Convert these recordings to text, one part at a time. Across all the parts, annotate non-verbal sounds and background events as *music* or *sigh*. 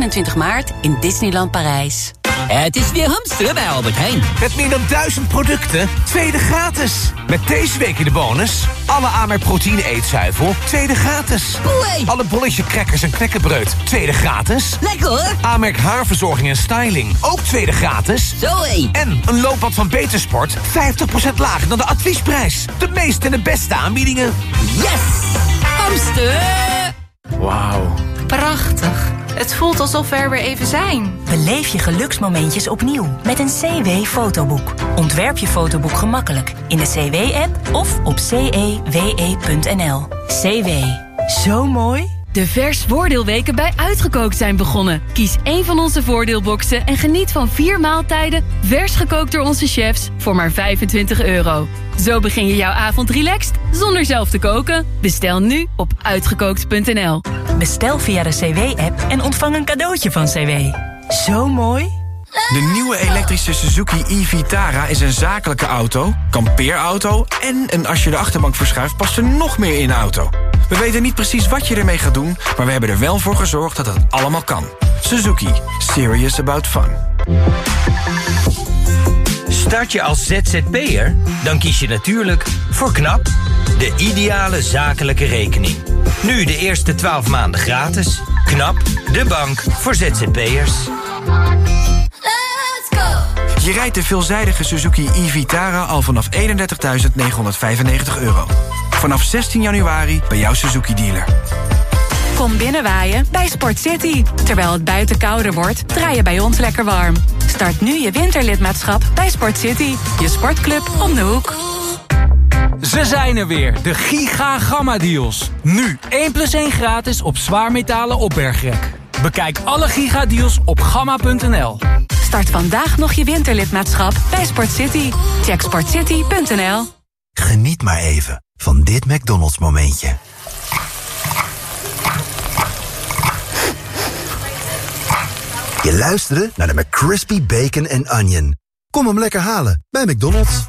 29 maart in Disneyland Parijs. Het is weer hamsteren bij Albert Heijn. Met meer dan duizend producten, tweede gratis. Met deze week in de bonus... alle Amerk proteïne eetzuivel, tweede gratis. Oei. Alle bolletje crackers en knekkenbreud, tweede gratis. Lekker hoor. Amerk haarverzorging en styling, ook tweede gratis. Zoé. En een loopband van Betersport, 50% lager dan de adviesprijs. De meeste en de beste aanbiedingen. Yes! Hamster! Wauw. Prachtig. Het voelt alsof we er weer even zijn. Beleef je geluksmomentjes opnieuw met een CW-fotoboek. Ontwerp je fotoboek gemakkelijk in de CW-app of op cewe.nl. CW. Zo mooi. De vers voordeelweken bij Uitgekookt zijn begonnen. Kies één van onze voordeelboxen en geniet van vier maaltijden... vers gekookt door onze chefs voor maar 25 euro. Zo begin je jouw avond relaxed zonder zelf te koken. Bestel nu op uitgekookt.nl. Bestel via de CW-app en ontvang een cadeautje van CW. Zo mooi. De nieuwe elektrische Suzuki e-Vitara is een zakelijke auto, kampeerauto... en een als je de achterbank verschuift past er nog meer in de auto. We weten niet precies wat je ermee gaat doen... maar we hebben er wel voor gezorgd dat het allemaal kan. Suzuki. Serious about fun. Start je als ZZP'er? Dan kies je natuurlijk voor KNAP, de ideale zakelijke rekening. Nu de eerste 12 maanden gratis. KNAP, de bank voor ZZP'ers. Je rijdt de veelzijdige Suzuki e-Vitara al vanaf 31.995 euro. Vanaf 16 januari bij jouw Suzuki-dealer. Kom binnenwaaien bij Sport City. Terwijl het buiten kouder wordt, draai je bij ons lekker warm. Start nu je winterlidmaatschap bij Sport City. Je sportclub om de hoek. Ze zijn er weer, de Giga Gamma Deals. Nu 1 plus 1 gratis op zwaarmetalen opbergrek. Bekijk alle Giga Deals op gamma.nl. Start vandaag nog je winterlidmaatschap bij Sport City. Check sportcity.nl. Geniet maar even van dit McDonald's momentje. Je luisterde naar de McCrispy Bacon and Onion. Kom hem lekker halen bij McDonald's.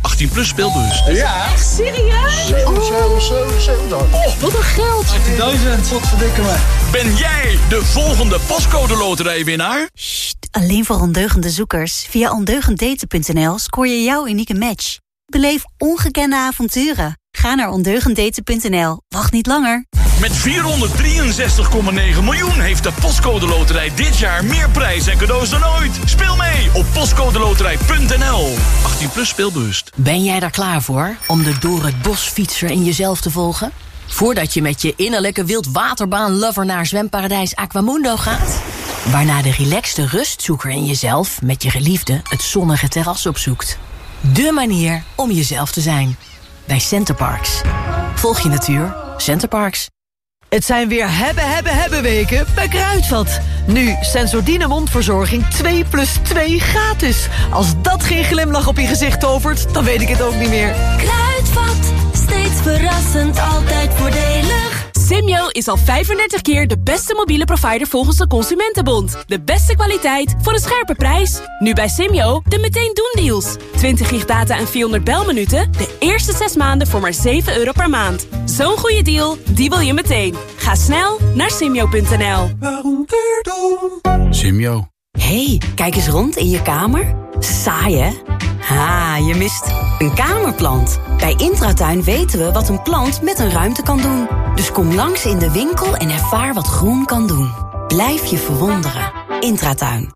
18 plus speelbus. Ja. Echt serieus? 7, 7, 7, 7. Oh, wat een geld. 18.000. Wat verdikken me. Ben jij de volgende pascode loterijwinnaar? Sst, alleen voor ondeugende zoekers. Via ondeugenddaten.nl scoor je jouw unieke match. Beleef ongekende avonturen. Ga naar ondeugenddaten.nl. Wacht niet langer. Met 463,9 miljoen heeft de Postcode Loterij dit jaar meer prijs en cadeaus dan ooit. Speel mee op postcodeloterij.nl. 18 plus speelbewust. Ben jij daar klaar voor om de door het bos fietser in jezelf te volgen? Voordat je met je innerlijke wildwaterbaan-lover naar zwemparadijs Aquamundo gaat? Waarna de relaxte rustzoeker in jezelf met je geliefde het zonnige terras opzoekt. De manier om jezelf te zijn. Bij Centerparks. Volg je natuur. Centerparks. Het zijn weer hebben, hebben, hebben weken bij Kruidvat. Nu Sensordine mondverzorging 2 plus 2 gratis. Als dat geen glimlach op je gezicht tovert, dan weet ik het ook niet meer. Kruidvat, steeds verrassend, altijd voordelig. Simyo is al 35 keer de beste mobiele provider volgens de Consumentenbond. De beste kwaliteit voor een scherpe prijs. Nu bij Simyo de meteen doen deals. 20 gig data en 400 belminuten. De eerste 6 maanden voor maar 7 euro per maand. Zo'n goede deal, die wil je meteen. Ga snel naar simyo.nl. Simyo. hey, kijk eens rond in je kamer. Saai, hè? Ha, je mist een kamerplant. Bij Intratuin weten we wat een plant met een ruimte kan doen. Dus kom langs in de winkel en ervaar wat groen kan doen. Blijf je verwonderen. Intratuin.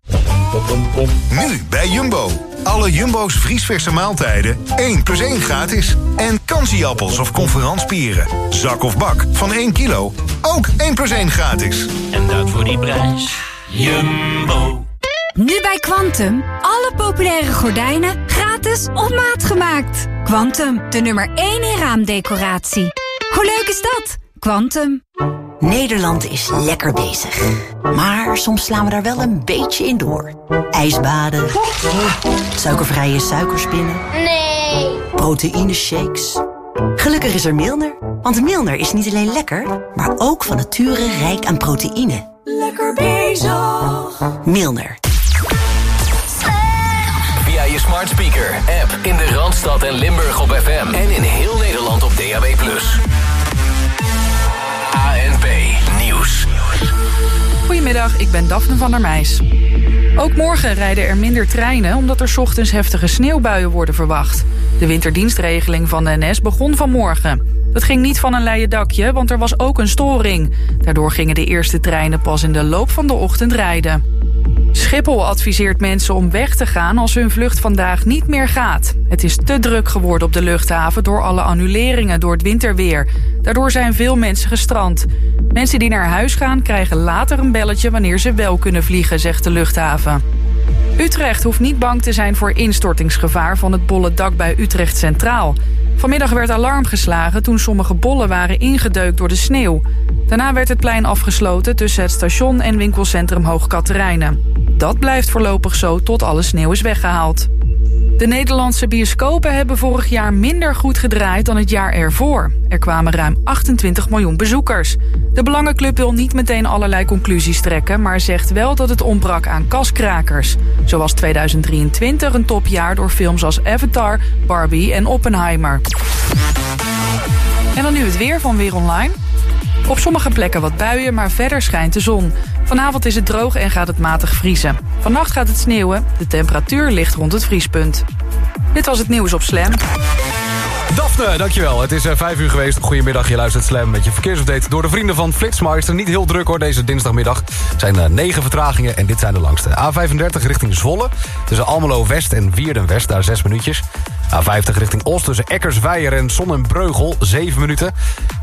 Nu bij Jumbo. Alle Jumbo's vriesverse maaltijden 1 plus 1 gratis. En kansieappels of conferanspieren. Zak of bak van 1 kilo. Ook 1 plus 1 gratis. En dat voor die prijs. Jumbo. Nu bij Quantum. Alle populaire gordijnen gratis op maat gemaakt. Quantum, de nummer 1 in raamdecoratie. Hoe leuk is dat? Quantum. Nederland is lekker bezig. Maar soms slaan we daar wel een beetje in door. Ijsbaden. Suikervrije suikerspinnen. Nee. Proteïne shakes. Gelukkig is er Milner. Want Milner is niet alleen lekker, maar ook van nature rijk aan proteïne. Lekker bezig. Milner. Smart speaker, app in de Randstad en Limburg op FM. En in heel Nederland op DAB+. ANP Nieuws. Goedemiddag, ik ben Daphne van der Meijs. Ook morgen rijden er minder treinen omdat er ochtends heftige sneeuwbuien worden verwacht. De winterdienstregeling van de NS begon vanmorgen. Dat ging niet van een leien dakje, want er was ook een storing. Daardoor gingen de eerste treinen pas in de loop van de ochtend rijden. Schiphol adviseert mensen om weg te gaan als hun vlucht vandaag niet meer gaat. Het is te druk geworden op de luchthaven door alle annuleringen door het winterweer. Daardoor zijn veel mensen gestrand. Mensen die naar huis gaan krijgen later een belletje wanneer ze wel kunnen vliegen, zegt de luchthaven. Utrecht hoeft niet bang te zijn voor instortingsgevaar van het bolle dak bij Utrecht Centraal. Vanmiddag werd alarm geslagen toen sommige bollen waren ingedeukt door de sneeuw. Daarna werd het plein afgesloten tussen het station en winkelcentrum Hoog Katerijnen. Dat blijft voorlopig zo tot alle sneeuw is weggehaald. De Nederlandse bioscopen hebben vorig jaar minder goed gedraaid dan het jaar ervoor. Er kwamen ruim 28 miljoen bezoekers. De Belangenclub wil niet meteen allerlei conclusies trekken... maar zegt wel dat het ontbrak aan kaskrakers. Zo was 2023 een topjaar door films als Avatar, Barbie en Oppenheimer. En dan nu het weer van Weer Online. Op sommige plekken wat buien, maar verder schijnt de zon. Vanavond is het droog en gaat het matig vriezen. Vannacht gaat het sneeuwen. De temperatuur ligt rond het vriespunt. Dit was het nieuws op Slam. Daphne, dankjewel. Het is uh, vijf uur geweest. Goedemiddag, je luistert Slam met je verkeersupdate... door de vrienden van Flitsmeister. Niet heel druk hoor, deze dinsdagmiddag. Zijn uh, negen vertragingen en dit zijn de langste. A35 richting Zwolle. Tussen Almelo West en Wierden West, daar zes minuutjes. A50 richting Oost tussen Eckersweijer en Sonnenbreugel, 7 minuten.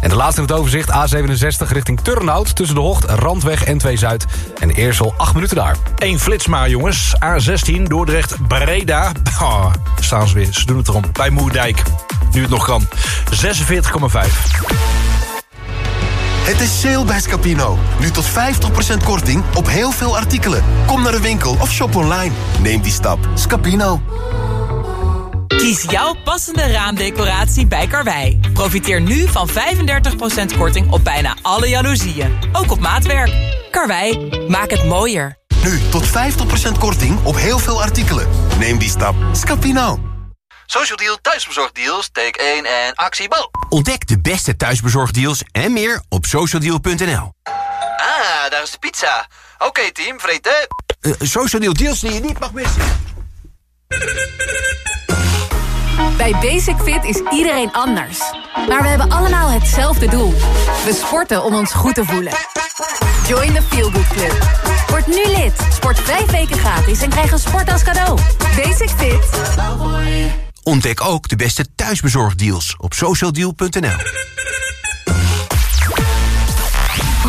En de laatste in het overzicht, A67 richting Turnhout... tussen de Hocht, Randweg, N2 Zuid en Eersel, 8 minuten daar. Eén flits maar, jongens. A16, Dordrecht, Breda. Oh, staan ze weer, ze doen het erom. Bij Moerdijk, nu het nog kan. 46,5. Het is sale bij Scapino. Nu tot 50% korting op heel veel artikelen. Kom naar de winkel of shop online. Neem die stap. Scapino. Kies jouw passende raamdecoratie bij Karwei. Profiteer nu van 35% korting op bijna alle jaloezieën. Ook op maatwerk. Karwei, maak het mooier. Nu tot 50% korting op heel veel artikelen. Neem die stap. Scapino. Social Deal thuisbezorgdeals, take 1 en actie Bo. Ontdek de beste thuisbezorgdeals en meer op socialdeal.nl. Ah, daar is de pizza. Oké team, vreten. Uh, social Deal deals die je niet mag missen. Bij Basic Fit is iedereen anders. Maar we hebben allemaal hetzelfde doel. We sporten om ons goed te voelen. Join the Feel Good Club. Word nu lid. Sport vijf weken gratis en krijg een sport als cadeau. Basic Fit. Ontdek ook de beste thuisbezorgdeals op socialdeal.nl.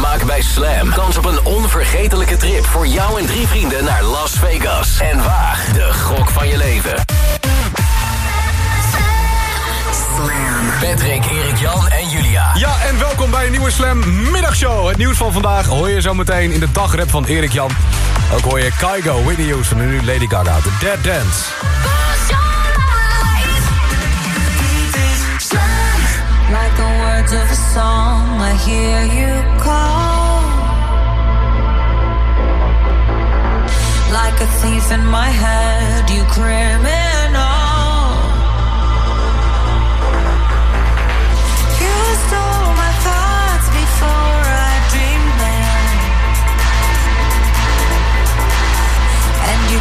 Maak bij Slam kans op een onvergetelijke trip voor jou en drie vrienden naar Las Vegas. En waag de gok van je leven. Patrick, Erik Jan en Julia. Ja, en welkom bij een nieuwe Slam middagshow. Het nieuws van vandaag hoor je zo meteen in de dagrep van Erik Jan. Ook hoor je Kygo, Whitney Houston en nu Lady Gaga, The Dead Dance. Like the words of a song, I hear you call. Like a thief in my head, you criminal.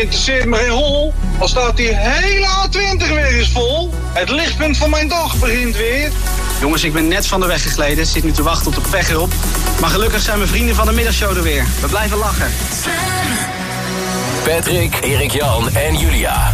interesseert me geen hol. Al staat die hele A20 weer eens vol. Het lichtpunt van mijn dag begint weer. Jongens, ik ben net van de weg gegleden. Zit nu te wachten op de pech erop. Maar gelukkig zijn mijn vrienden van de middagshow er weer. We blijven lachen. Patrick, Erik Jan en Julia.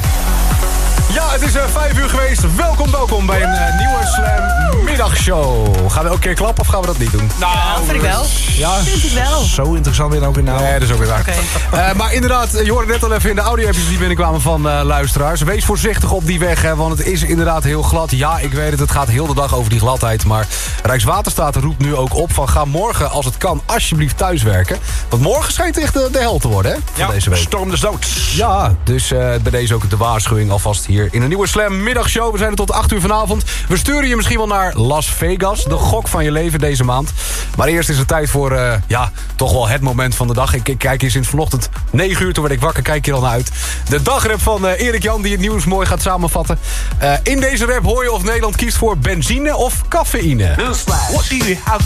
Ja, het is uh, vijf uur geweest. Welkom, welkom bij een eh, nieuwe Slam middagshow. Gaan we elke keer klappen of gaan we dat niet doen? Nou, vind ik wel. Ja, Vind ik wel. Zo interessant weer ook in nou. Nee, dat is ook weer waar. Eh, maar inderdaad, je hoorde net al even in de audio-appjes die binnenkwamen van eh, luisteraars. Wees voorzichtig op die weg, hè, want het is inderdaad heel glad. Ja, ik weet het, het gaat heel de dag over die gladheid. Maar Rijkswaterstaat roept nu ook op van ga morgen, als het kan, alsjeblieft thuiswerken. Want morgen schijnt echt de, de hel te worden, hè? Van Ja, deze week. storm des doods. Ja, dus eh, bij deze ook de waarschuwing alvast hier in een nieuwe Slam middagshow. We zijn er tot 8 uur vanavond. We sturen je misschien wel naar Las Vegas. De gok van je leven deze maand. Maar eerst is het tijd voor, eh, ja, toch wel het moment van de dag. Ik, ik kijk hier sinds vanochtend 9 uur, toen werd ik wakker, kijk hier al naar uit. De dagrap van eh, Erik Jan, die het nieuws mooi gaat samenvatten. Eh, in deze rap hoor je of Nederland kiest voor benzine of cafeïne. What do you have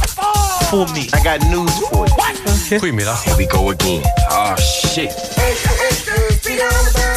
for me? I got news for you. Goedemiddag. Here we go again. Oh shit.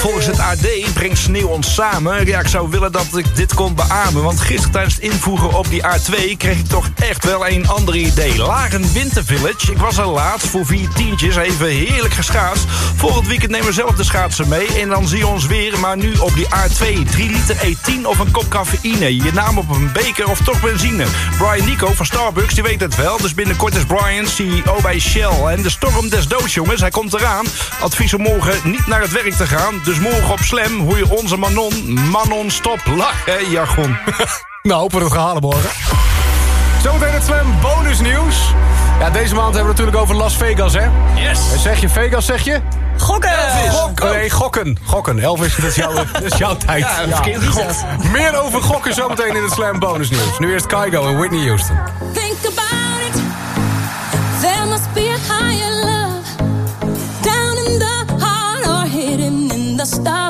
Volgens het AD brengt sneeuw ons samen. Ja, ik zou willen dat ik dit kon beamen. Want gisteren tijdens het invoegen op die A2... kreeg ik toch echt wel een ander idee. Laren Winter Village. Ik was er laatst voor vier tientjes. Even heerlijk geschaatst. Volgend weekend nemen we zelf de schaatsen mee. En dan zie je ons weer. Maar nu op die A2. 3 liter E10 of een kop cafeïne. Je naam op een beker of toch benzine. Brian Nico van Starbucks, die weet het wel. Dus binnenkort is Brian CEO bij Shell. En de storm des doods, jongens. Hij komt eraan. Advies om morgen niet naar het werk te gaan. Dus morgen op Slam hoor je onze Manon. Manon, stop lachen, jargon. *laughs* nou, hopen we het gaan halen morgen. Zometeen het Slam bonusnieuws. Ja, deze maand hebben we het natuurlijk over Las Vegas, hè? Yes. En zeg je Vegas, zeg je? Gokken! Gokken. Nee, gokken. Gokken. Elvis, dat is jouw, *laughs* dat is jouw tijd. Ja, verkeerd gegokt. Meer over gokken zometeen in het Slam bonusnieuws. Nu eerst Kygo en Whitney Houston. Think about it. There must be stars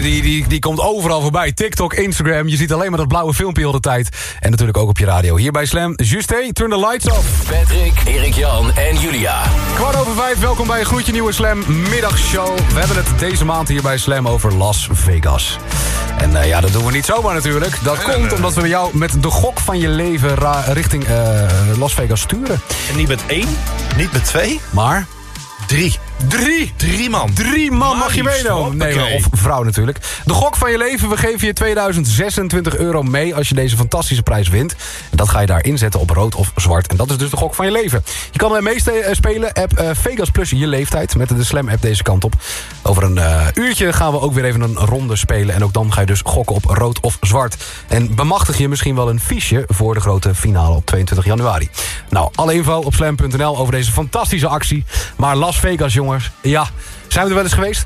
deze die, die, die komt overal voorbij. TikTok, Instagram. Je ziet alleen maar dat blauwe filmpje heel de tijd. En natuurlijk ook op je radio. Hier bij Slam. Juste, turn the lights off. Patrick, Erik-Jan en Julia. Kwart over vijf, welkom bij een gloedje nieuwe Slam middagshow. We hebben het deze maand hier bij Slam over Las Vegas. En eh, ja, dat doen we niet zomaar natuurlijk. Dat komt omdat we jou met de gok van je leven richting eh, Las Vegas sturen. En niet met één, niet met twee, maar drie. Drie! Drie man. Drie man mag je meenemen. Nee, of vrouw natuurlijk. De gok van je leven. We geven je 2026 euro mee als je deze fantastische prijs wint. En dat ga je daar inzetten op rood of zwart. En dat is dus de gok van je leven. Je kan er mee ste- eh, spelen. App eh, Vegas Plus je leeftijd. Met de Slam app deze kant op. Over een eh, uurtje gaan we ook weer even een ronde spelen. En ook dan ga je dus gokken op rood of zwart. En bemachtig je misschien wel een fiche voor de grote finale op 22 januari. Nou, alle info op slam.nl over deze fantastische actie. Maar Las Vegas, jongens. Ja, zijn we er wel eens geweest?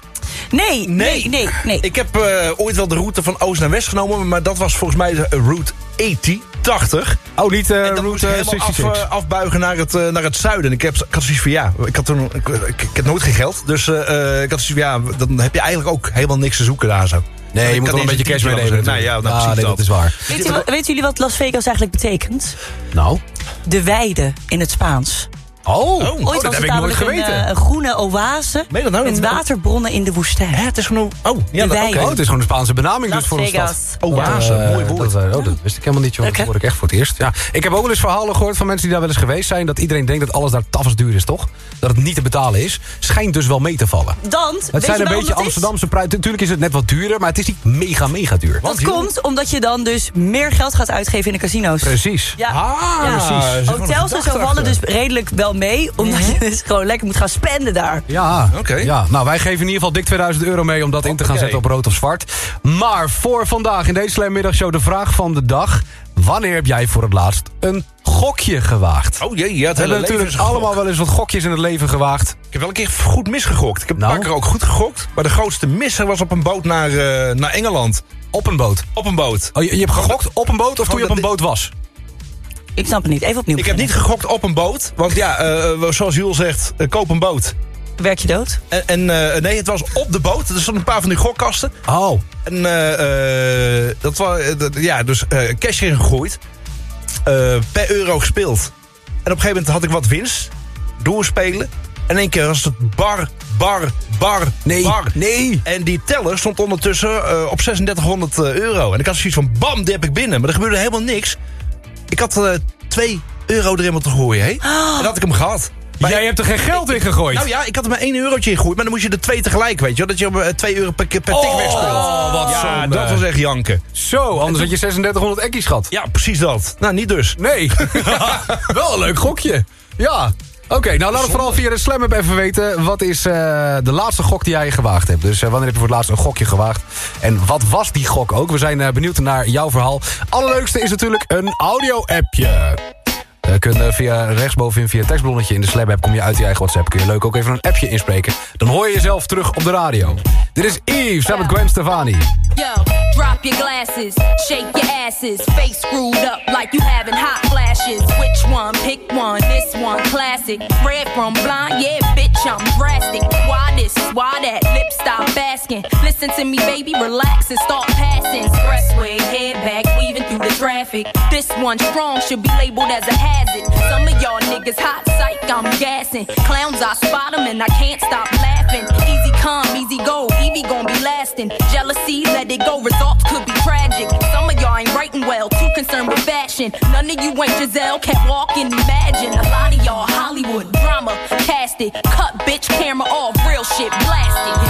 Nee, nee, nee, nee. Ik heb eh, ooit wel de route van oost naar west genomen... maar dat was volgens mij de route 80, 80. Oh, niet eh en dan moest route ik af, 66. eh, afbuigen naar het, naar het zuiden. En ik, heb, ik had zoiets van, ja, ik had, toen, ik, ik, ik had nooit geen geld. Dus eh, eh, ik had zoiets van, ja, dan heb je eigenlijk ook helemaal niks te zoeken daar zo. Nee, je moet wel een beetje cash meenemen natuurlijk. Nou ja, nou, Ah, nee, dat is waar. Weet je, weten jullie wat Las Vegas eigenlijk betekent? Nou? De weide in het Spaans. Oh, Ooit dat was heb het ik nooit geweten. Een, eh, een groene oase dat nou? met Dat- waterbronnen in de woestijn. het is gewoon... Oh, ja, dat-. Oh, het is gewoon een Spaanse benaming dus voor een Vegas. stad. Oase, Eh, mooi woord. Dat, eh, oh, dat wist ik helemaal niet, joh. Dat hè? hoor ik echt voor het eerst. Ja. Ik heb ook wel eens verhalen gehoord van mensen die daar wel eens geweest zijn... dat iedereen denkt dat alles daar tafels duur is, toch? Dat het niet te betalen is. Schijnt dus wel mee te vallen. Dan, Het zijn een beetje dat? Amsterdamse prijzen. Natuurlijk is het net wat duurder, maar het is niet mega, mega duur. Dat komt omdat je dan dus meer geld gaat uitgeven in de casino's. Precies. Ja. Ah, Ja. precies. Een Hotels en zo vallen dus redelijk wel mee. Omdat je dus gewoon lekker moet gaan spenden daar. Ja, Oké. ja, nou wij geven in ieder geval dik 2000 euro mee om dat in te gaan zetten op rood of zwart. Maar voor vandaag in deze Slam Middagshow de vraag van de dag. Wanneer heb jij voor het laatst een gokje gewaagd? Oh jee, ja, het We hele hebben leven natuurlijk allemaal wel eens wat gokjes in het leven gewaagd. Ik heb wel een keer goed misgegokt. Ik heb Nou? een paar keer ook goed gegokt. Maar de grootste misser was op een boot naar, eh, naar Engeland. Op een boot. Op een boot. Oh, je, je hebt gegokt op een boot of toen je op een boot was? Ik snap het niet. Even opnieuw Ik heb niet gegokt op een boot. Want ja, eh, zoals Jules zegt, eh, koop een boot. Werk je dood? En, en eh, nee, het was op de boot. Er stonden een paar van die gokkasten. Oh. En eh, eh, dat was, eh, ja, dus eh cash erin gegooid. Eh, per euro gespeeld. En op een gegeven moment had ik wat winst. Doorspelen. En in één keer was het bar, bar, bar, Nee, bar. nee. En die teller stond ondertussen eh, op 3600 euro. En ik had zoiets van, bam, die heb ik binnen. Maar er gebeurde helemaal niks. Ik had eh 2 euro erin moeten gooien, hè? En dat had ik hem gehad. Maar Jij hebt er geen geld in gegooid. Nou ja, ik had er maar 1 eurotje in gegooid. Maar dan moest je er twee tegelijk, weet je wel. Dat je op, eh, 2 euro per, per tik Oh, wegspeelt. wat ja, zonde. dat was echt janken. Zo, anders had je 3600 ekkies gehad. Ja, precies dat. Nou, niet dus. Nee. *laughs* wel een leuk gokje. Ja. Oké, nou laat het vooral via de Slam app even weten. Wat is eh, de laatste gok die jij gewaagd hebt? Dus eh, wanneer heb je voor het laatst een gokje gewaagd? En wat was die gok ook? We zijn eh, benieuwd naar jouw verhaal. Allerleukste is natuurlijk een audio-appje. Eh, kun, eh, via rechtsbovenin, via het tekstblonnetje in de Slam app... kom je uit je eigen WhatsApp. Kun je leuk ook even een appje inspreken. Dan hoor je jezelf terug op de radio. Dit is Yves, samen met Gwen Stefani. Yo, drop your glasses, shake your asses, face screwed up like you having hot flashes. Which one? Pick one. This one, classic. Red from blind, yeah, bitch, I'm drastic. Why this? Why that? Lip stop asking. Listen to me, baby, relax and start passing. Expressway, head back, weaving through the traffic. This one strong should be labeled as a hazard. Some of y'all niggas hot psych, I'm gassing. Clowns, I spot 'em and I can't stop laughing. Easy come, easy go, Evie gon' be lasting. Jealousy, let it go, results could be tragic. Some of y'all ain't writing well, too concerned with fashion. None of you ain't Giselle, can't walk and imagine. A lot of y'all Hollywood drama, cast it. Cut bitch camera off, real shit blasted.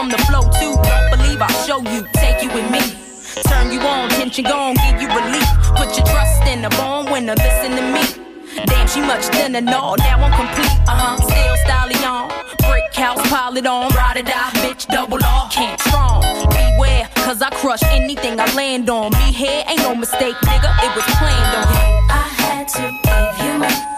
from the flow too. Believe I'll show you, take you with me. Turn you on, tension gone, give you relief. Put your trust in a born winner, listen to me. Damn, she much thinner, no, now I'm complete. Uh huh, still styling on. Brick house, pile it on. Ride or die, bitch, double R. Can't strong. Beware, cause I crush anything I land on. Me here, ain't no mistake, nigga, it was planned on. I had to give you my.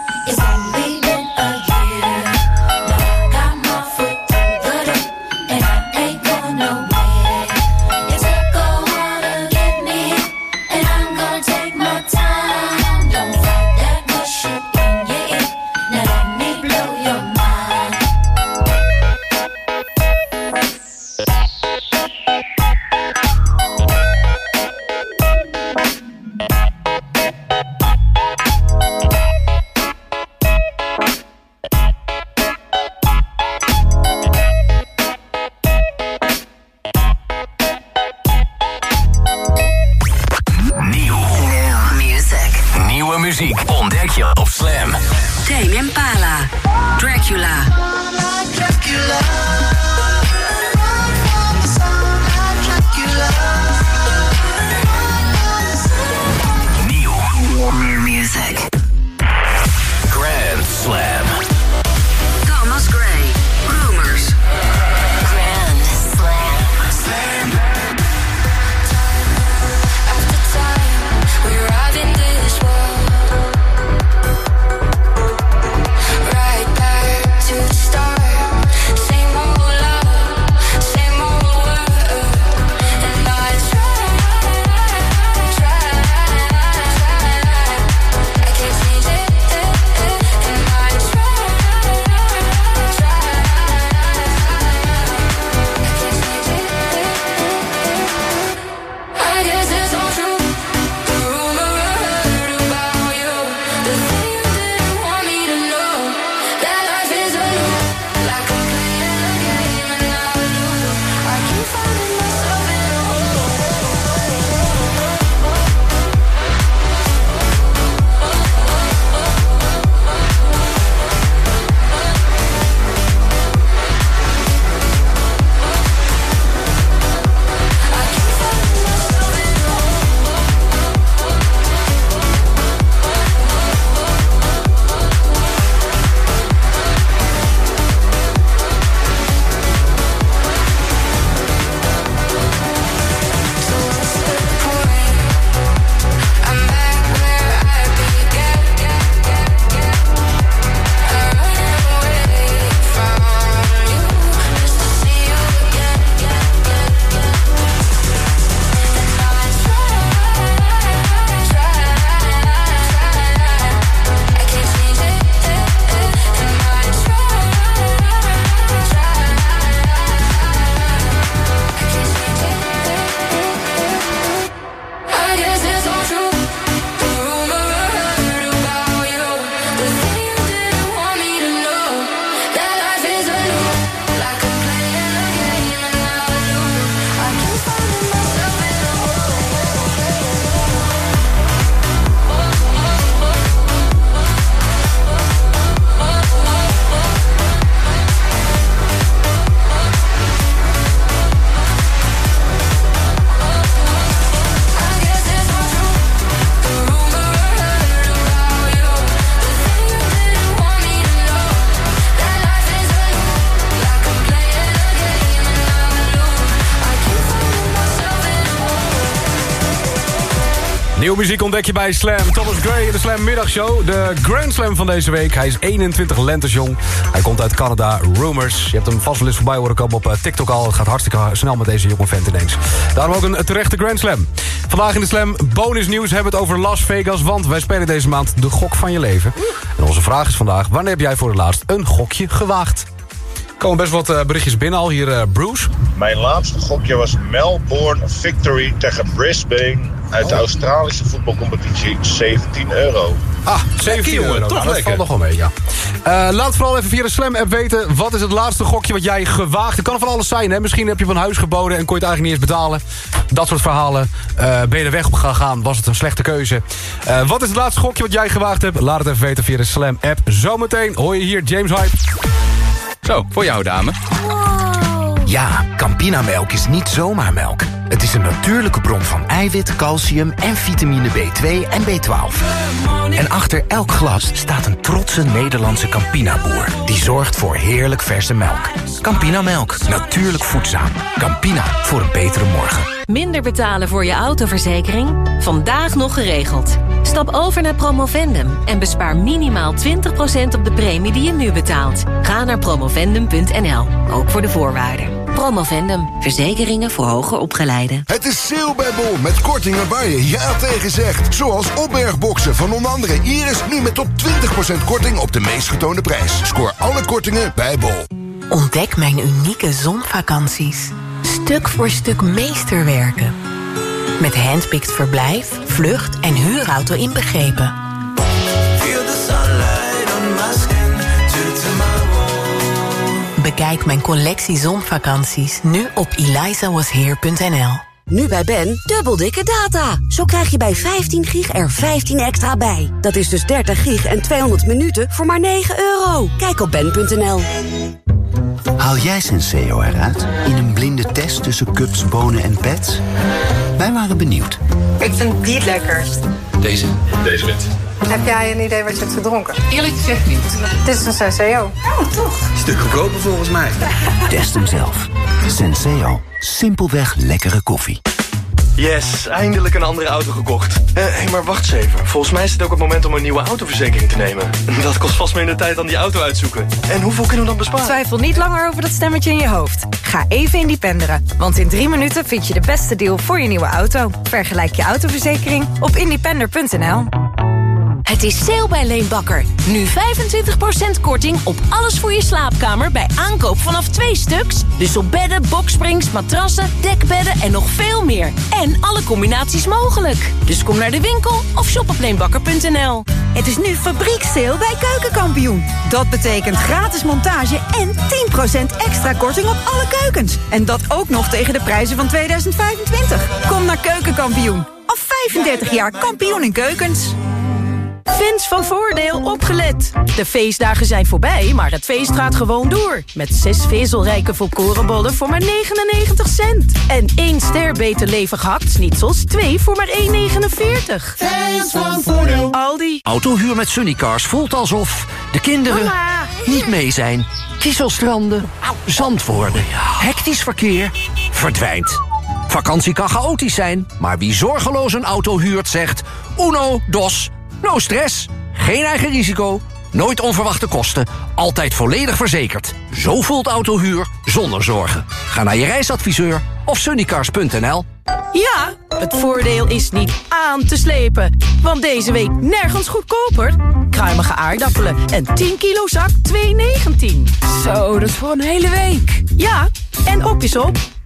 Nieuwe muziek ontdek je bij Slam. Thomas Gray in de Slam Middagshow. De Grand Slam van deze week. Hij is 21 lentes jong. Hij komt uit Canada. Rumors. Je hebt hem vast wel eens voorbij horen komen op eh, TikTok al. Het gaat hartstikke snel met deze jonge vent ineens. Daarom ook een terechte Grand Slam. Vandaag in de Slam bonus nieuws hebben we het over Las Vegas. Want wij spelen deze maand de gok van je leven. En onze vraag is vandaag. Wanneer heb jij voor het laatst een gokje gewaagd? Er komen best wat eh, berichtjes binnen al. Hier eh, Bruce. Mijn laatste gokje was Melbourne Victory tegen Brisbane uit de Australische voetbalcompetitie 17 euro. Ah, 17 jongen, euro. toch Nou, dat lekker. valt nog wel mee, ja. Eh, laat vooral even via de Slam-app weten... wat is het laatste gokje wat jij gewaagd hebt. Kan van alles zijn, hè? Misschien heb je van huis geboden... en kon je het eigenlijk niet eens betalen. Dat soort verhalen. Eh, ben je er weg op gegaan? Was het een slechte keuze? Eh, wat is het laatste gokje wat jij gewaagd hebt? Laat het even weten via de Slam-app. Zometeen hoor je hier James Hype. Zo, voor jou dame. Ja, Campinamelk is niet zomaar melk. Het is een natuurlijke bron van eiwit, calcium en vitamine B2 en B12. En achter elk glas staat een trotse Nederlandse Campina-boer... die zorgt voor heerlijk verse melk. Campinamelk, natuurlijk voedzaam. Campina, voor een betere morgen. Minder betalen voor je autoverzekering? Vandaag nog geregeld. Stap over naar Promovendum en bespaar minimaal 20% op de premie die je nu betaalt. Ga naar promovendum.nl, ook voor de voorwaarden. Promovendum, verzekeringen voor hoger opgeleiden. Het is sale bij Bol met kortingen waar je ja tegen zegt. Zoals opbergboxen van onder andere Iris nu met tot 20% korting op de meest getoonde prijs. Scoor alle kortingen bij Bol. Ontdek mijn unieke zonvakanties. Stuk voor stuk meesterwerken. Met handpicked verblijf, vlucht en huurauto inbegrepen. Bekijk mijn collectie zonvakanties nu op elizawasheer.nl. Nu bij Ben, dubbel dikke data. Zo krijg je bij 15 gig er 15 extra bij. Dat is dus 30 gig en 200 minuten voor maar 9 euro. Kijk op ben.nl. Haal jij Senseo eruit in een blinde test tussen cups, bonen en pets? Wij waren benieuwd. Ik vind die het lekkerst. Deze? Deze wit. Heb jij een idee wat je hebt gedronken? Eerlijk gezegd niet. Dit is een Senseo. Oh, toch? Stuk goedkoper volgens mij. Test hem zelf. Senseo. Simpelweg lekkere koffie. Yes, eindelijk een andere auto gekocht. Hé, hey, maar wacht eens even. Volgens mij is het ook het moment om een nieuwe autoverzekering te nemen. Dat kost vast minder tijd dan die auto uitzoeken. En hoeveel kunnen we dan besparen? Twijfel niet langer over dat stemmetje in je hoofd. Ga even independeren, want in drie minuten vind je de beste deal voor je nieuwe auto. Vergelijk je autoverzekering op independer.nl. Het is sale bij Leenbakker. Nu 25% korting op alles voor je slaapkamer bij aankoop vanaf twee stuks. Dus op bedden, boksprings, matrassen, dekbedden en nog veel meer. En alle combinaties mogelijk. Dus kom naar de winkel of shop op leenbakker.nl. Het is nu fabrieksteel bij Keukenkampioen. Dat betekent gratis montage en 10% extra korting op alle keukens. En dat ook nog tegen de prijzen van 2025. Kom naar Keukenkampioen. Al 35 jaar kampioen in keukens. Fans van Voordeel opgelet. De feestdagen zijn voorbij, maar het feest gaat gewoon door. Met zes vezelrijke volkorenbollen voor maar 99 cent. En één ster beter levig hakt-snitsels, twee voor maar 1,49. Fans van Voordeel. Aldi. Autohuur met Sunnycars voelt alsof de kinderen niet mee zijn. Kieselstranden, zand worden, hectisch verkeer, verdwijnt. Vakantie kan chaotisch zijn, maar wie zorgeloos een auto huurt zegt... Uno, dos, no stress, geen eigen risico, nooit onverwachte kosten... altijd volledig verzekerd. Zo voelt autohuur zonder zorgen. Ga naar je reisadviseur of sunnycars.nl. Ja, het voordeel is niet aan te slepen. Want deze week nergens goedkoper. Kruimige aardappelen en 10 kilo zak 2,19. Zo, dat is voor een hele week. Ja, en op is op.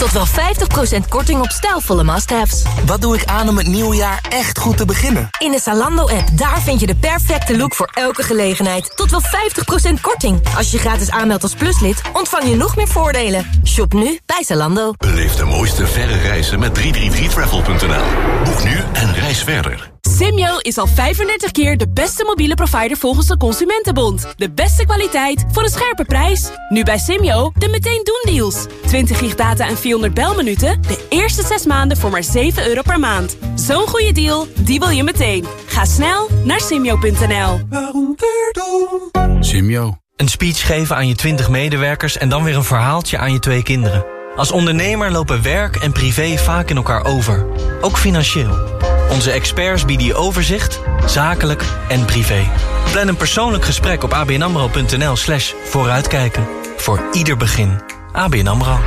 Tot wel 50% korting op stijlvolle must-haves. Wat doe ik aan om het nieuwe jaar echt goed te beginnen? In de Zalando-app, daar vind je de perfecte look voor elke gelegenheid. Tot wel 50% korting. Als je je gratis aanmeldt als pluslid, ontvang je nog meer voordelen. Shop nu bij Zalando. Beleef de mooiste verre reizen met 333travel.nl. Boek nu en reis verder. Simyo is al 35 keer de beste mobiele provider volgens de Consumentenbond. De beste kwaliteit voor een scherpe prijs. Nu bij Simyo de meteen doen deals. 20 gig data en 400 belminuten. De eerste 6 maanden voor maar 7 euro per maand. Zo'n goede deal, die wil je meteen. Ga snel naar simyo.nl. Simio. Een speech geven aan je 20 medewerkers en dan weer een verhaaltje aan je twee kinderen. Als ondernemer lopen werk en privé vaak in elkaar over. Ook financieel. Onze experts bieden je overzicht, zakelijk en privé. Plan een persoonlijk gesprek op abnamro.nl slash vooruitkijken. Voor ieder begin. ABN AMRO.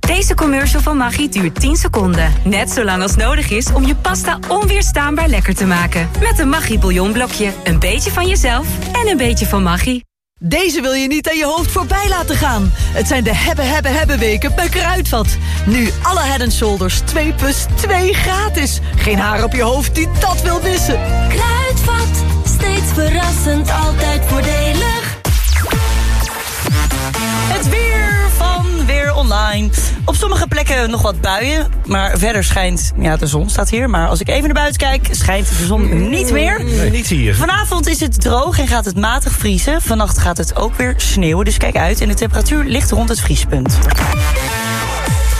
Deze commercial van Maggi duurt 10 seconden. Net zo lang als nodig is om je pasta onweerstaanbaar lekker te maken. Met een Maggi bouillonblokje. Een beetje van jezelf en een beetje van Maggi. Deze wil je niet aan je hoofd voorbij laten gaan. Het zijn de hebben, hebben, hebben weken bij Kruidvat. Nu alle Head Shoulders 2 plus 2 gratis. Geen haar op je hoofd die dat wil missen. Kruidvat, steeds verrassend, altijd voordelig. Het weer Weer Online. Op sommige plekken nog wat buien, maar verder schijnt... Ja, de zon staat hier, maar als ik even naar buiten kijk... schijnt de zon niet meer. Nee, niet hier. Vanavond is het droog en gaat het matig vriezen. Vannacht gaat het ook weer sneeuwen, dus kijk uit. En de temperatuur ligt rond het vriespunt.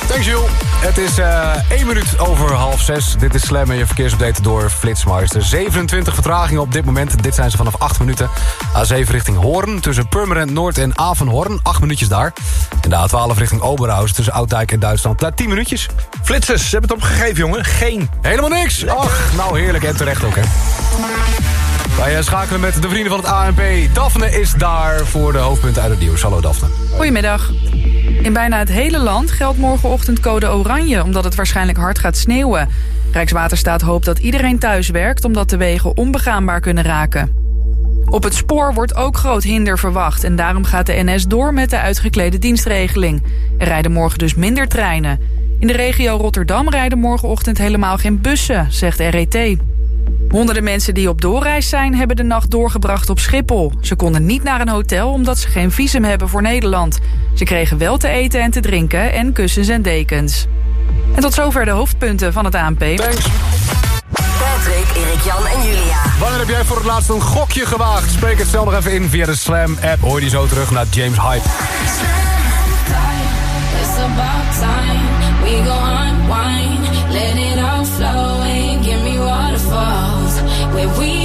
Thanks, Jules. Het is eh 1 minuut over half 6. Dit is Slam en je verkeersupdate door Flitsmeister. 27 vertragingen op dit moment. Dit zijn ze vanaf 8 minuten. A7 richting Hoorn tussen Purmerend Noord en Avenhoorn. 8 minuutjes daar. En de A12 richting Oberhausen tussen Oudijk en Duitsland. Daar 10 minuutjes. Flitsers, ze hebben het opgegeven, jongen. Geen. Helemaal niks. Ach, nou heerlijk en terecht ook, hè. Wij eh, schakelen met de vrienden van het ANP. Daphne is daar voor de hoofdpunten uit het nieuws. Hallo Daphne. Goedemiddag. In bijna het hele land geldt morgenochtend code oranje... omdat het waarschijnlijk hard gaat sneeuwen. Rijkswaterstaat hoopt dat iedereen thuis werkt... omdat de wegen onbegaanbaar kunnen raken. Op het spoor wordt ook groot hinder verwacht... en daarom gaat de NS door met de uitgeklede dienstregeling. Er rijden morgen dus minder treinen. In de regio Rotterdam rijden morgenochtend helemaal geen bussen, zegt RET. Honderden mensen die op doorreis zijn... hebben de nacht doorgebracht op Schiphol. Ze konden niet naar een hotel omdat ze geen visum hebben voor Nederland. Ze kregen wel te eten en te drinken en kussens en dekens. En tot zover de hoofdpunten van het ANP. Thanks. Patrick, Erik Jan en Julia. Wanneer heb jij voor het laatst een gokje gewaagd? Spreek het snel nog even in via de Slam-app. Hoor je die zo terug naar James Hype. It's about time we go unwind, let it Where we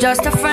just a friend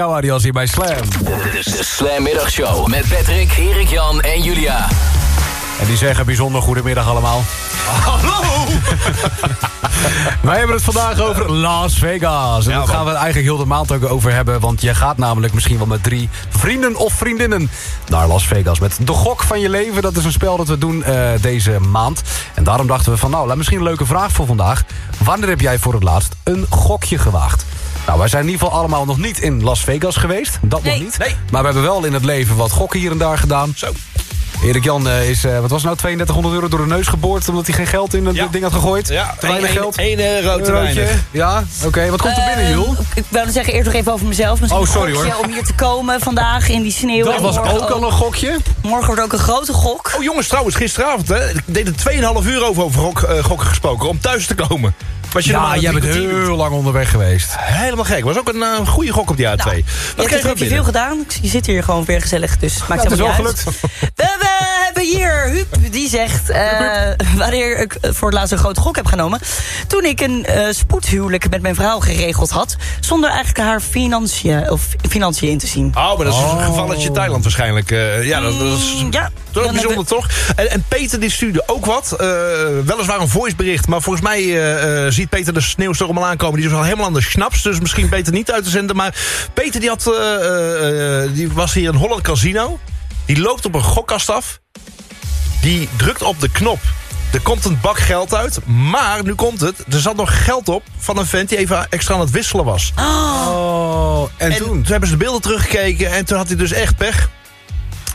ciao adios hier bij Slam. Dit is de Slam Middagshow met Patrick, Erik Jan en Julia. En die zeggen bijzonder goedemiddag allemaal. Hallo! *laughs* Wij hebben het vandaag over Las Vegas. En daar gaan we het eigenlijk heel de maand ook over hebben. Want je gaat namelijk misschien wel met drie vrienden of vriendinnen naar Las Vegas. Met de gok van je leven. Dat is een spel dat we doen eh, deze maand. En daarom dachten we van nou, laat misschien een leuke vraag voor vandaag. Wanneer heb jij voor het laatst een gokje gewaagd? Nou, wij zijn in ieder geval allemaal nog niet in Las Vegas geweest. Dat nog niet. Maar we hebben wel in het leven wat gokken hier en daar gedaan. Zo. Erik Jan eh, is, eh, wat was nou, 3200 euro door de neus geboord... omdat hij geen geld in het ding had gegooid? Ja, te weinig geld? één euro te weinig. Ja, oké. Wat komt er binnen, Jul? Eh, Ik wilde zeggen eerst nog even over mezelf. Misschien Oh, sorry, hoor. Om hier te komen vandaag in die sneeuw. Dat was ook al een gokje. Morgen wordt ook een grote gok. Oh jongens, trouwens, gisteravond hè, ik deed er 2,5 uur over, over gok, eh, gokken gesproken. Om thuis te komen. Was je Ja, jij bent heel lang onderweg geweest. Helemaal gek. Was ook een eh, goede gok op die A2. Wat Je kreeg hebt, je heb je veel gedaan. Je zit hier gewoon weer gezellig, dus het maakt Ja, het is wel uit. We, we hebben hier Huub, die zegt... eh, wanneer ik voor het laatst een grote gok heb genomen... toen ik een eh, spoedhuwelijk met mijn vrouw geregeld had... zonder eigenlijk haar financiën, of financiën in te zien. Oh, maar dat is een gevalletje Thailand waarschijnlijk. Ja, dat, dat is Mm, ja, bijzonder, toch? En, en Peter die stuurde ook wat. weliswaar een voicebericht. Maar volgens mij ziet Peter de sneeuwstorm al aankomen. Die is al helemaal aan de schnaps. Dus misschien beter niet uit te zenden. Maar Peter die, had, eh, eh, eh, die was hier in Holland Casino. Die loopt op een gokkast af. Die drukt op de knop. Er komt een bak geld uit. Maar, nu komt het. Er zat nog geld op van een vent die even extra aan het wisselen was. Oh, en, toen? Toen hebben ze de beelden teruggekeken. En toen had hij dus echt pech.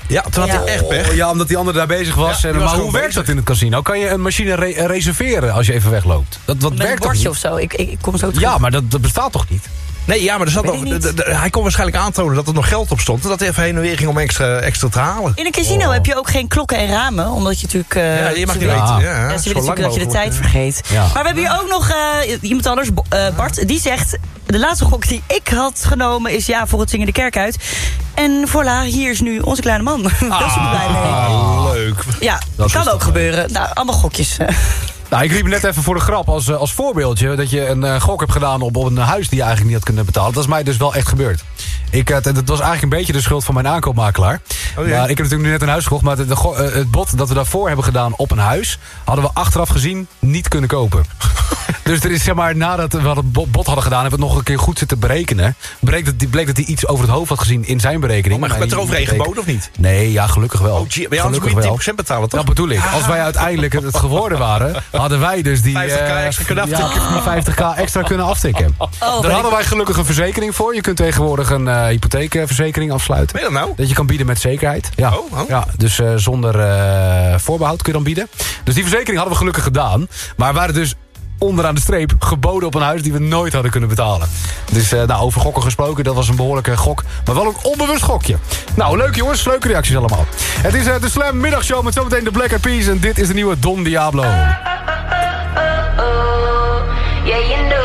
Ja, toen had hij echt pech. Oh, ja, omdat die ander daar bezig was. Ja, En- die was maar hoe werkt dat in het casino? Kan je een machine re- reserveren als je even wegloopt? Dat, Met een werkt toch bordje of zo. Ik, ik, ik kom zo terug. Ja, maar dat, dat bestaat toch niet? Nee, ja, maar er zat nog, hij kon waarschijnlijk aantonen dat er nog geld op stond. En dat hij even heen en weer ging om extra, extra te halen. In een casino heb je ook geen klokken en ramen, omdat je natuurlijk... eh, Ja, je mag niet weten. Ja, Ja, zo ze willen lang natuurlijk dat je de tijd ja. vergeet. Ja. Maar we hebben hier ook nog eh, iemand anders, eh, Bart, die zegt... De laatste gok die ik had genomen is ja voor het zingen de kerk uit. En voilà, hier is nu onze kleine man. *laughs* Daar is blij mee. Ah, leuk. Ja, Dat kan ook gebeuren. Nou, allemaal gokjes. *laughs* Nou, ik riep net even voor de grap als, eh, als voorbeeldje... dat je een eh, gok hebt gedaan op, op een huis die je eigenlijk niet had kunnen betalen. Dat is mij dus wel echt gebeurd. Ik, eh, dat was eigenlijk een beetje de schuld van mijn aankoopmakelaar. Oh, ja. Maar ik heb natuurlijk nu net een huis gekocht. Maar de, de go- het bod dat we daarvoor hebben gedaan op een huis... hadden we achteraf gezien niet kunnen kopen. *laughs* dus er is zeg maar, nadat we het bo- bod hadden gedaan... hebben we het nog een keer goed zitten berekenen. Bleek dat, bleek dat hij iets over het hoofd had gezien in zijn berekening. maar werd er overheen geboden of niet? Nee, ja, gelukkig wel. Oh, gee, maar anders moet je 10% betalen, toch? Dat bedoel ik. Als wij uiteindelijk het, het geworden waren... *laughs* hadden wij dus die... 50k eh, extra kunnen ja, aftikken. die 50k extra kunnen aftikken. Oh, Daar hadden wij gelukkig een verzekering voor. Je kunt tegenwoordig een eh, hypotheekverzekering afsluiten. Ben je dat nou? Dat je kan bieden met zekerheid. Ja, Oh, oh. ja dus eh, zonder eh, voorbehoud kun je dan bieden. Dus die verzekering hadden we gelukkig gedaan. Maar waren dus onderaan de streep geboden op een huis die we nooit hadden kunnen betalen. Dus eh, nou, over gokken gesproken, dat was een behoorlijke gok. Maar wel een onbewust gokje. Nou, leuk jongens, leuke reacties allemaal. Het is eh, de Slam Middagshow met zometeen de Black Eyed Peas. En dit is de nieuwe Don Diablo. Yeah, you know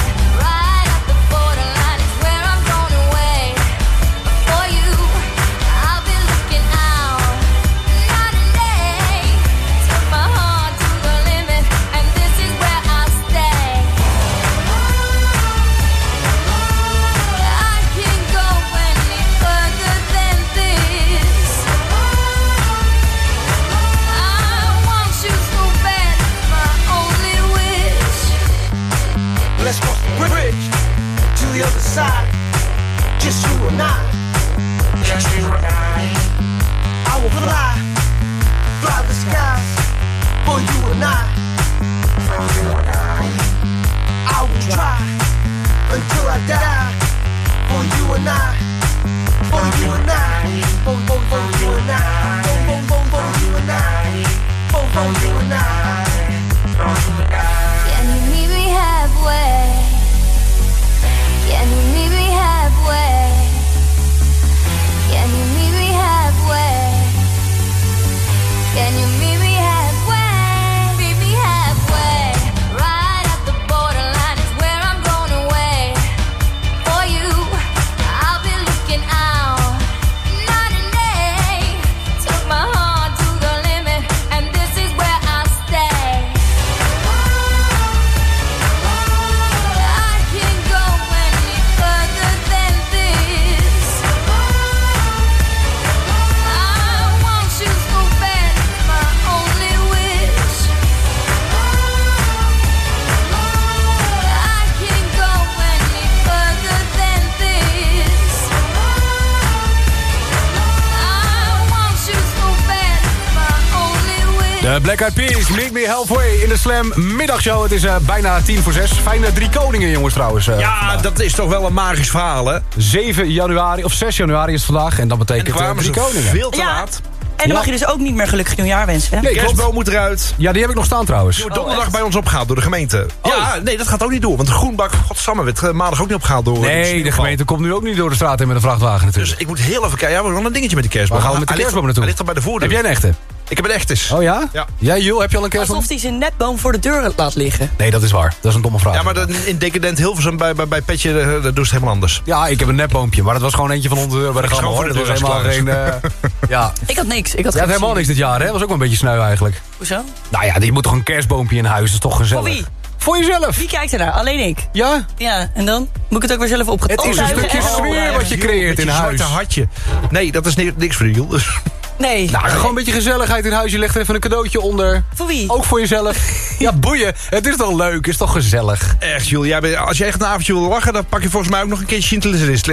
Black Eyed Peas, Meet Me Halfway in de Slam middagshow. Het is eh, bijna tien voor zes. Fijne drie koningen, jongens, trouwens. eh, Ja, vandaag. dat is toch wel een magisch verhaal, hè? 7 januari, of 6 januari is het vandaag. En dat betekent En eh, drie koningen. veel te Ja. laat. En dan mag je dus ook niet meer gelukkig nieuwjaar wensen. hè? Nee. Kerstboom moet eruit. Ja, die heb ik nog staan trouwens. Die wordt donderdag bij ons opgehaald door de gemeente. Ja, nee, dat gaat ook niet door. Want de groenbak, godsamme, werd maandag ook niet opgehaald door... Nee, de sneeuwval. gemeente komt nu ook niet door de straat in met een vrachtwagen natuurlijk. Dus ik moet heel even kijken. Ja, we hebben wel een dingetje met die kerstboom. Waar gaan we met de kerstboom naartoe? Hij ligt er bij de voordeur. Heb jij een echte? Ik heb een echtes. Oh ja? Ja. Jij, Jul, heb je al een kerstboom? Alsof hij zijn netboom voor de deur laat liggen. Nee, dat is waar. Dat is een domme vraag. Ja, maar in decadent Hilversum bij, bij, bij Petje, eh, dat doen ze het helemaal anders. Ja, ik heb een nepboompje, maar dat was gewoon eentje van 100 euro bij de gamma, schoof hoor. voor Dat de was deur helemaal geen... eh, *laughs* ja. Ik had niks. Ik had helemaal niks dit jaar, hè? Was ook wel een beetje sneu eigenlijk. Hoezo? Nou ja, je moet toch een kerstboompje in huis, dat is toch gezellig. Voor wie? Voor jezelf. Wie kijkt ernaar? Alleen ik. Ja? Ja, en dan? Moet ik het ook weer zelf op Het is een stukje sfeer wat je creëert in huis. zwarte hatje. Nee, dat is ni- niks voor Jules. Dus. Nee. Nou, gewoon een beetje gezelligheid in huis. Je legt er even een cadeautje onder. Voor wie? Ook voor jezelf. *laughs* ja, boeien. Het is toch leuk? Het is toch gezellig? Echt, Jules. Jij bent, als je echt een avondje wil lachen, dan pak je volgens mij ook nog een keer Schindler's *laughs*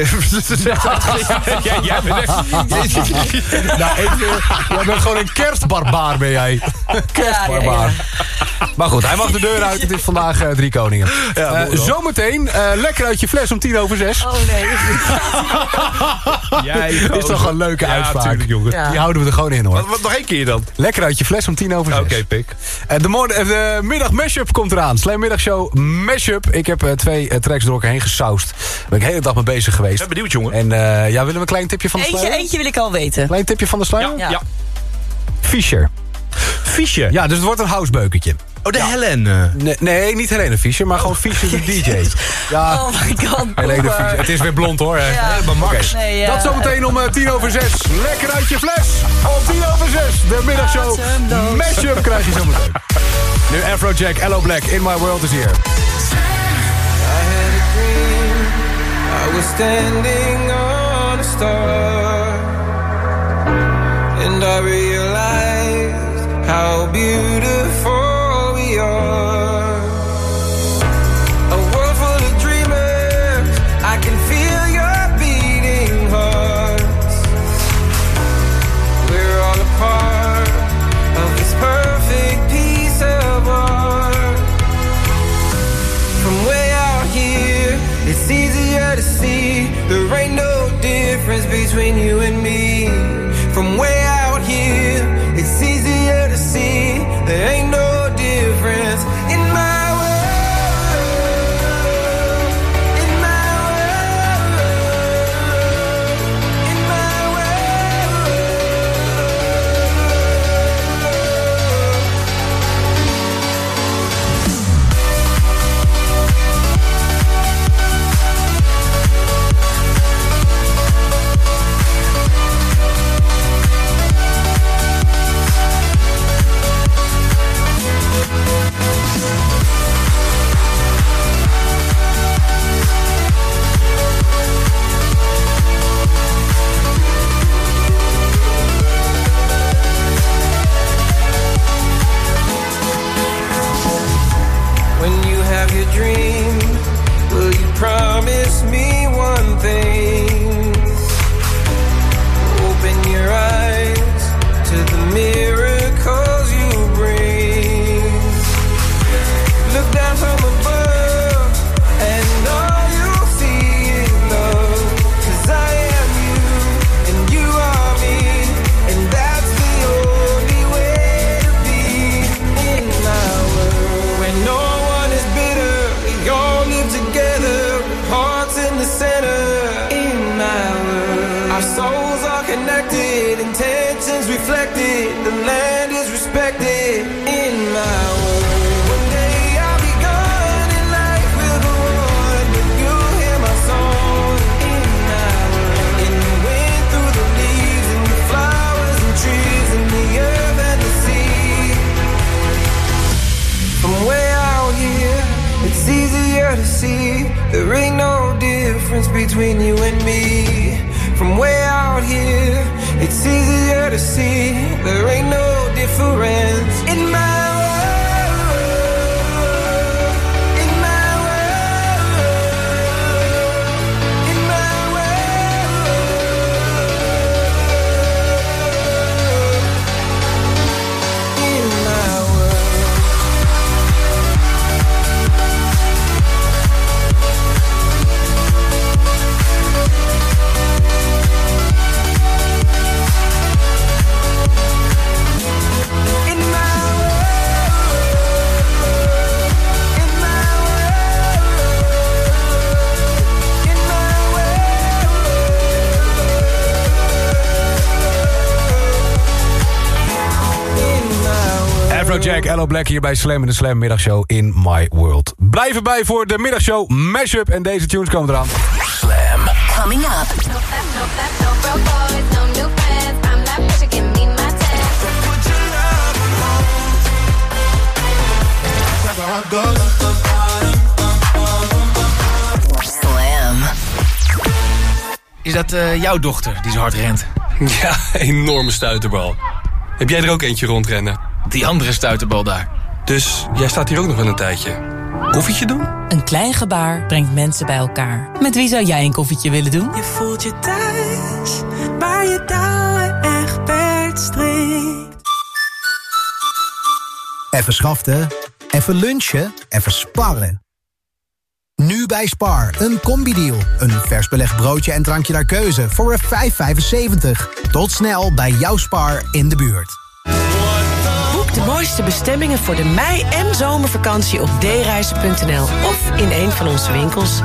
ja, jij bent echt... *laughs* nou, ik, eh, jij bent gewoon een kerstbarbaar, ben jij. kerstbarbaar. Maar goed, hij mag de deur uit. Het is vandaag eh, drie koningen. Ja, Eh, zometeen, eh, lekker uit je fles om tien over zes. Oh nee. Jij is toch een leuke Ja, uitspraak. tuurlijk, jongen. Ja. Die houden we er gewoon in, hoor. Wat, wat, nog één keer dan? Lekker uit je fles om tien over zes. Oké, pik. Eh, de, morgen- eh, de middag mashup komt eraan. Slam middagshow mashup. Ik heb eh, twee tracks door elkaar heen gesausd. Daar ben ik de hele dag mee bezig geweest. Ik ben benieuwd, jongen. En eh, ja, willen we een klein tipje van de Eentje, sluier? eentje wil ik al weten. Klein tipje van de sluier? Ja. Ja. Fischer. Fischer? Ja, dus het wordt een housebeuketje. Oh, de Helen. eh. Nee, nee, niet Helene Fischer, maar gewoon Fischer de DJ. *laughs* Ja, Oh my god. Helene. Fischer. Het is weer blond hoor. hè. Ja. Maar Max. Oké. Nee, ja. Dat zometeen om eh, tien over zes. Lekker uit je fles. Om tien over zes. De middagshow. Mashup krijg je zometeen. *laughs* Nu Afrojack, Hello Black, In My World is here. I was standing on a star Afrojack, Hello Black hier bij Slam in de Slam middagshow in My World. Blijf erbij voor de middagshow Mashup en deze tunes komen eraan. Slam. Coming up. Slam. Is dat eh, jouw dochter die zo hard rent? Ja, enorme stuiterbal. Heb jij er ook eentje rondrennen? Die andere stuiterbal daar. Dus jij staat hier ook nog wel een tijdje. Koffietje doen? Een klein gebaar brengt mensen bij elkaar. Met wie zou jij een koffietje willen doen? Je voelt je thuis, waar je touwen echt. Even schaften, even lunchen, even sparren. Nu bij Spar, een combi-deal. Een vers belegd broodje en drankje naar keuze voor een 5,75. Tot snel bij jouw Spar in de buurt. De mooiste bestemmingen voor de mei- en zomervakantie op dereizen.nl of in een van onze winkels.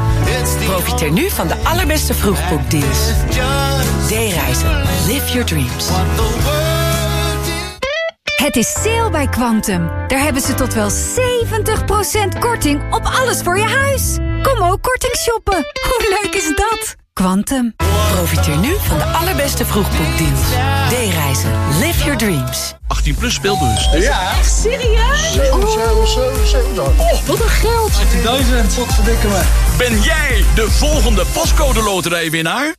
Profiteer nu van de allerbeste vroegboekdeals. D-reizen. Live your dreams. Het is sale bij Quantum. Daar hebben ze tot wel 70% korting op alles voor je huis. Kom ook korting shoppen. Hoe leuk is dat? Quantum. Profiteer nu van de allerbeste vroegboekdeals. D-reizen. Live your dreams. 18 plus speelbus. Ja. Echt serieus? Oh, wat een geld. 18.000. Wat verdikken me. Ben jij de volgende postcode loterijwinnaar?